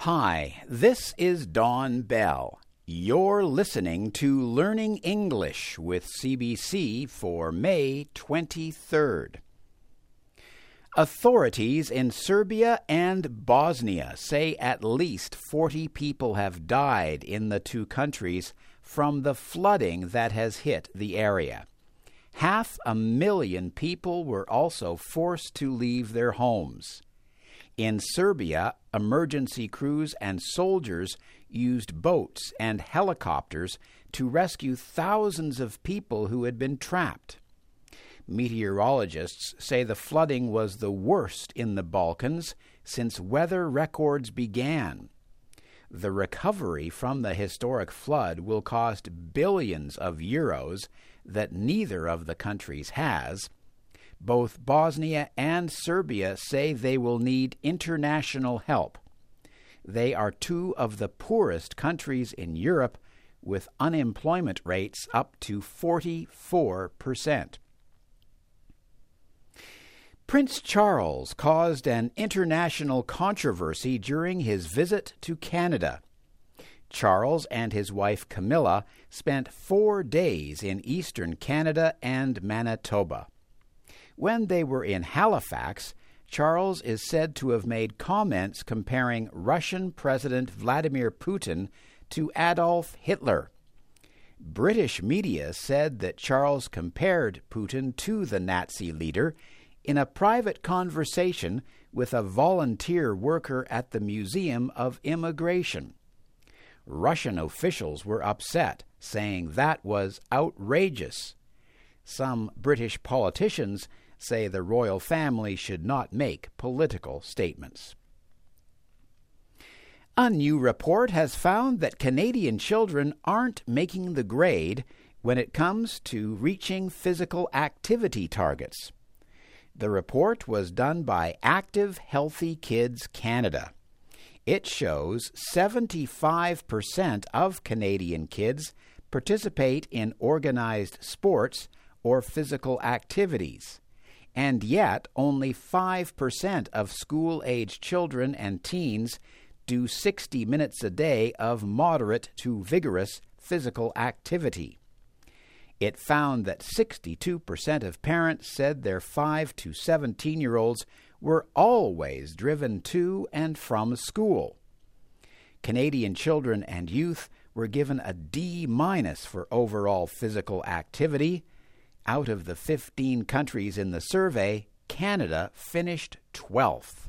Hi, this is Don Bell. You're listening to Learning English with CBC for May 23rd. Authorities in Serbia and Bosnia say at least 40 people have died in the two countries from the flooding that has hit the area. Half a million people were also forced to leave their homes. In Serbia, emergency crews and soldiers used boats and helicopters to rescue thousands of people who had been trapped. Meteorologists say the flooding was the worst in the Balkans since weather records began. The recovery from the historic flood will cost billions of euros that neither of the countries has. Both Bosnia and Serbia say they will need international help. They are two of the poorest countries in Europe with unemployment rates up to 44%. Prince Charles caused an international controversy during his visit to Canada. Charles and his wife Camilla spent four days in eastern Canada and Manitoba. When they were in Halifax, Charles is said to have made comments comparing Russian President Vladimir Putin to Adolf Hitler. British media said that Charles compared Putin to the Nazi leader in a private conversation with a volunteer worker at the Museum of Immigration. Russian officials were upset, saying that was outrageous. Some British politicians say the royal family should not make political statements. A new report has found that Canadian children aren't making the grade when it comes to reaching physical activity targets. The report was done by Active Healthy Kids Canada. It shows 75% of Canadian kids participate in organized sports or physical activities, and yet only 5% of school age children and teens do 60 minutes a day of moderate to vigorous physical activity. It found that 62% of parents said their 5 to 17 year olds were always driven to and from school. Canadian children and youth were given a D minus for overall physical activity. Out of the 15 countries in the survey, Canada finished 12th.